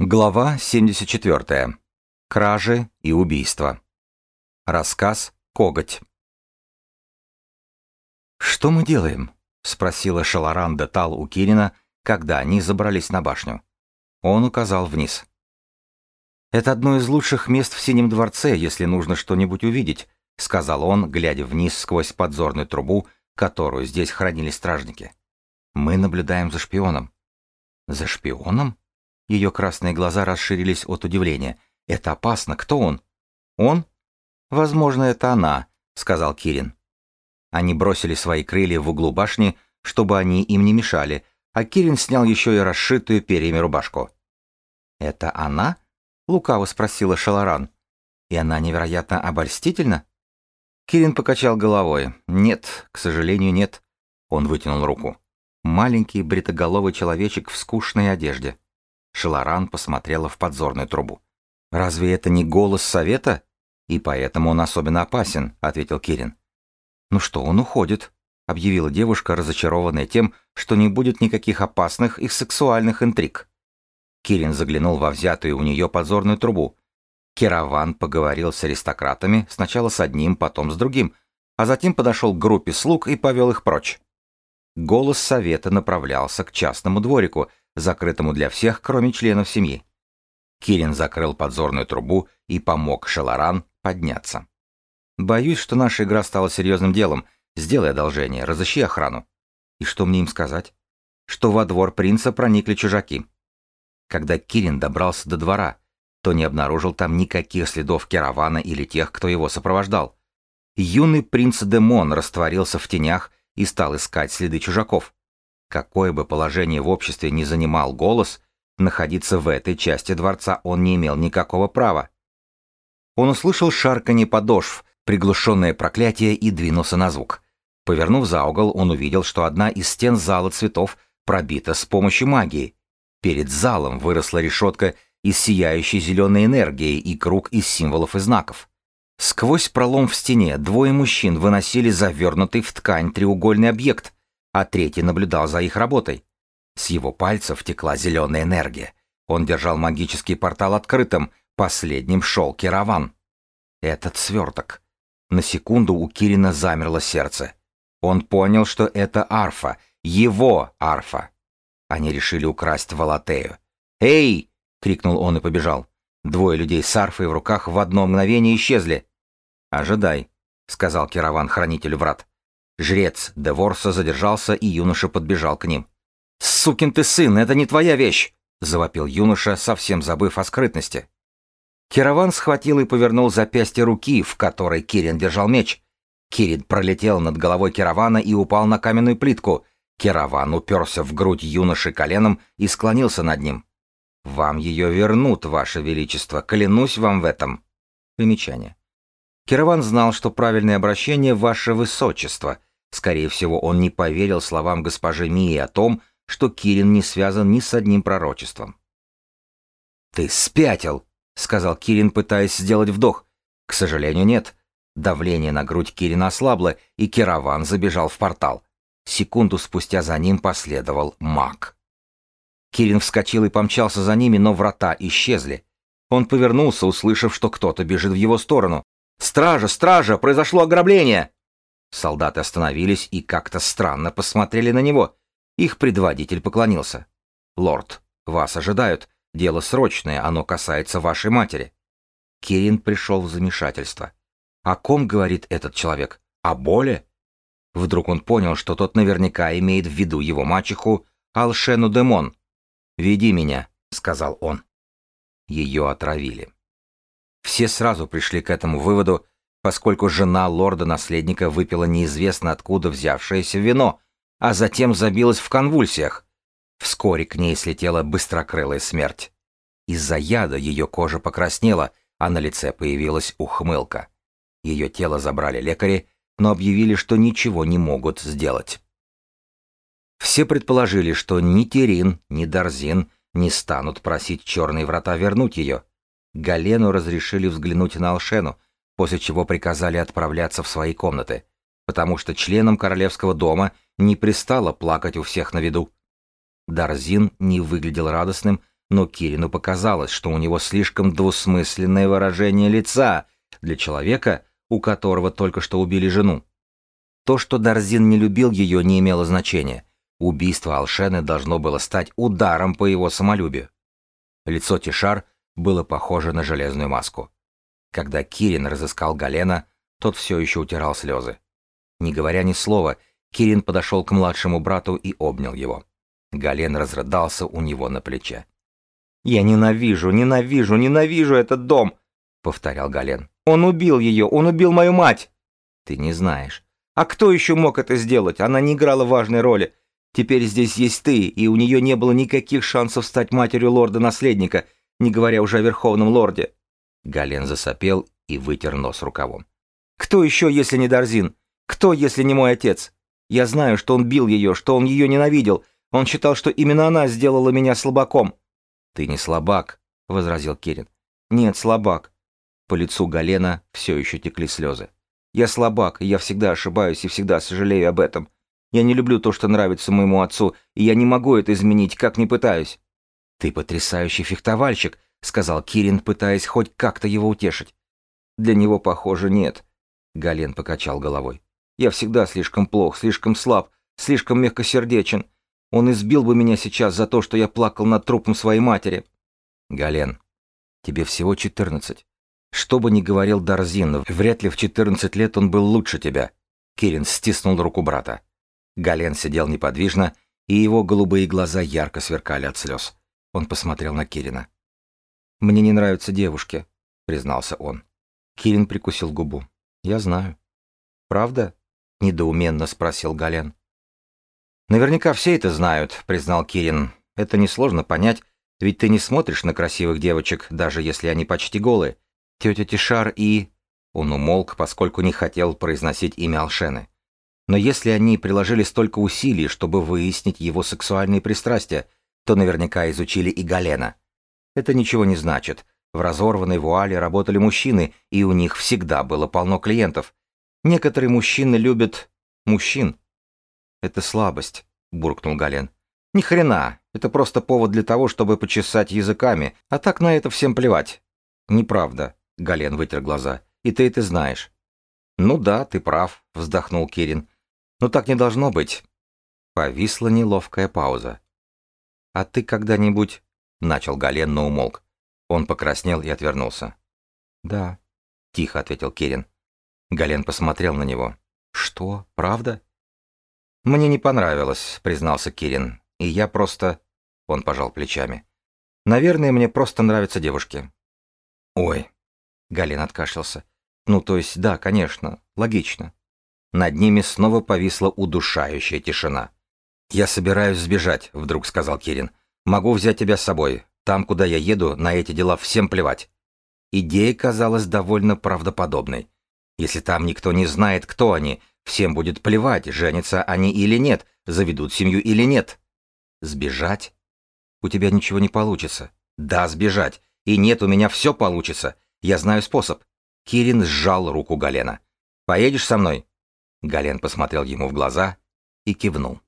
Глава 74. Кражи и убийства. Рассказ «Коготь». «Что мы делаем?» — спросила Шаларанда Тал у Кирина, когда они забрались на башню. Он указал вниз. «Это одно из лучших мест в Синем дворце, если нужно что-нибудь увидеть», — сказал он, глядя вниз сквозь подзорную трубу, которую здесь хранили стражники. «Мы наблюдаем за шпионом». «За шпионом?» Ее красные глаза расширились от удивления. «Это опасно. Кто он?» «Он?» «Возможно, это она», — сказал Кирин. Они бросили свои крылья в углу башни, чтобы они им не мешали, а Кирин снял еще и расшитую перьями рубашку. «Это она?» — лукаво спросила Шаларан. «И она невероятно обольстительна?» Кирин покачал головой. «Нет, к сожалению, нет». Он вытянул руку. Маленький бритоголовый человечек в скучной одежде. Шеларан посмотрела в подзорную трубу. «Разве это не голос совета? И поэтому он особенно опасен», — ответил Кирин. «Ну что, он уходит», — объявила девушка, разочарованная тем, что не будет никаких опасных и сексуальных интриг. Кирин заглянул во взятую у нее подзорную трубу. Кераван поговорил с аристократами, сначала с одним, потом с другим, а затем подошел к группе слуг и повел их прочь. Голос совета направлялся к частному дворику, закрытому для всех, кроме членов семьи. Кирин закрыл подзорную трубу и помог Шеларан подняться. «Боюсь, что наша игра стала серьезным делом. Сделай одолжение, разыщи охрану». «И что мне им сказать?» «Что во двор принца проникли чужаки». Когда Кирин добрался до двора, то не обнаружил там никаких следов каравана или тех, кто его сопровождал. Юный принц Демон растворился в тенях и стал искать следы чужаков. Какое бы положение в обществе ни занимал голос, находиться в этой части дворца он не имел никакого права. Он услышал шарканье подошв, приглушенное проклятие и двинулся на звук. Повернув за угол, он увидел, что одна из стен зала цветов пробита с помощью магии. Перед залом выросла решетка из сияющей зеленой энергии и круг из символов и знаков. Сквозь пролом в стене двое мужчин выносили завернутый в ткань треугольный объект, а третий наблюдал за их работой. С его пальцев текла зеленая энергия. Он держал магический портал открытым, последним шел Кераван. Этот сверток. На секунду у Кирина замерло сердце. Он понял, что это арфа, его арфа. Они решили украсть Валатею. «Эй!» — крикнул он и побежал. Двое людей с арфой в руках в одно мгновение исчезли. «Ожидай», — сказал Кераван хранителю врат. Жрец Деворса задержался, и юноша подбежал к ним. «Сукин ты сын, это не твоя вещь!» — завопил юноша, совсем забыв о скрытности. Кераван схватил и повернул запястье руки, в которой Кирин держал меч. Кирин пролетел над головой Керавана и упал на каменную плитку. Кераван уперся в грудь юноши коленом и склонился над ним. «Вам ее вернут, ваше величество, клянусь вам в этом». Примечание. Кераван знал, что правильное обращение «Ваше Высочество». Скорее всего, он не поверил словам госпожи Мии о том, что Кирин не связан ни с одним пророчеством. «Ты спятил!» — сказал Кирин, пытаясь сделать вдох. К сожалению, нет. Давление на грудь Кирина ослабло, и Кераван забежал в портал. Секунду спустя за ним последовал маг. Кирин вскочил и помчался за ними, но врата исчезли. Он повернулся, услышав, что кто-то бежит в его сторону. «Стража! Стража! Произошло ограбление!» Солдаты остановились и как-то странно посмотрели на него. Их предводитель поклонился. «Лорд, вас ожидают. Дело срочное, оно касается вашей матери». Кирин пришел в замешательство. О ком говорит этот человек? О боли? Вдруг он понял, что тот наверняка имеет в виду его мачеху Алшену Демон. «Веди меня», — сказал он. Ее отравили. Все сразу пришли к этому выводу, поскольку жена лорда-наследника выпила неизвестно откуда взявшееся вино, а затем забилась в конвульсиях. Вскоре к ней слетела быстрокрылая смерть. Из-за яда ее кожа покраснела, а на лице появилась ухмылка. Ее тело забрали лекари, но объявили, что ничего не могут сделать. Все предположили, что ни Терин, ни Дарзин не станут просить черные врата вернуть ее. Галену разрешили взглянуть на Алшену, после чего приказали отправляться в свои комнаты, потому что членам королевского дома не пристало плакать у всех на виду. Дарзин не выглядел радостным, но Кирину показалось, что у него слишком двусмысленное выражение лица для человека, у которого только что убили жену. То, что Дарзин не любил ее, не имело значения. Убийство Алшены должно было стать ударом по его самолюбию. Лицо Тишар было похоже на железную маску. Когда Кирин разыскал Галена, тот все еще утирал слезы. Не говоря ни слова, Кирин подошел к младшему брату и обнял его. Гален разрыдался у него на плече. «Я ненавижу, ненавижу, ненавижу этот дом!» — повторял Гален. «Он убил ее, он убил мою мать!» «Ты не знаешь. А кто еще мог это сделать? Она не играла важной роли. Теперь здесь есть ты, и у нее не было никаких шансов стать матерью лорда-наследника, не говоря уже о верховном лорде». Гален засопел и вытер нос рукавом. «Кто еще, если не Дарзин? Кто, если не мой отец? Я знаю, что он бил ее, что он ее ненавидел. Он считал, что именно она сделала меня слабаком». «Ты не слабак», — возразил Кирин. «Нет, слабак». По лицу Галена все еще текли слезы. «Я слабак, и я всегда ошибаюсь и всегда сожалею об этом. Я не люблю то, что нравится моему отцу, и я не могу это изменить, как ни пытаюсь». «Ты потрясающий фехтовальщик», — сказал Кирин, пытаясь хоть как-то его утешить. «Для него, похоже, нет», — Гален покачал головой. «Я всегда слишком плох, слишком слаб, слишком мягкосердечен. Он избил бы меня сейчас за то, что я плакал над трупом своей матери». «Гален, тебе всего четырнадцать. Что бы ни говорил Дарзин, вряд ли в четырнадцать лет он был лучше тебя». Кирин стиснул руку брата. Гален сидел неподвижно, и его голубые глаза ярко сверкали от слез. Он посмотрел на Кирина. «Мне не нравятся девушки», — признался он. Кирин прикусил губу. «Я знаю». «Правда?» — недоуменно спросил Гален. «Наверняка все это знают», — признал Кирин. «Это несложно понять, ведь ты не смотришь на красивых девочек, даже если они почти голые. Тетя Тишар и...» Он умолк, поскольку не хотел произносить имя Алшены. Но если они приложили столько усилий, чтобы выяснить его сексуальные пристрастия, то наверняка изучили и Галена. Это ничего не значит. В разорванной вуале работали мужчины, и у них всегда было полно клиентов. Некоторые мужчины любят мужчин. Это слабость, буркнул Гален. Ни хрена, это просто повод для того, чтобы почесать языками, а так на это всем плевать. Неправда, Гален вытер глаза. И ты это знаешь. Ну да, ты прав, вздохнул Кирин. Но так не должно быть. Повисла неловкая пауза. «А ты когда-нибудь...» — начал Гален, но умолк. Он покраснел и отвернулся. «Да», — тихо ответил Кирин. Гален посмотрел на него. «Что, правда?» «Мне не понравилось», — признался Кирин. «И я просто...» — он пожал плечами. «Наверное, мне просто нравятся девушки». «Ой», — Гален откашлялся. «Ну, то есть, да, конечно, логично. Над ними снова повисла удушающая тишина. «Я собираюсь сбежать», — вдруг сказал Кирин. «Могу взять тебя с собой. Там, куда я еду, на эти дела всем плевать». Идея казалась довольно правдоподобной. Если там никто не знает, кто они, всем будет плевать, женятся они или нет, заведут семью или нет. Сбежать? У тебя ничего не получится. Да, сбежать. И нет, у меня все получится. Я знаю способ. Кирин сжал руку Галена. «Поедешь со мной?» Гален посмотрел ему в глаза и кивнул.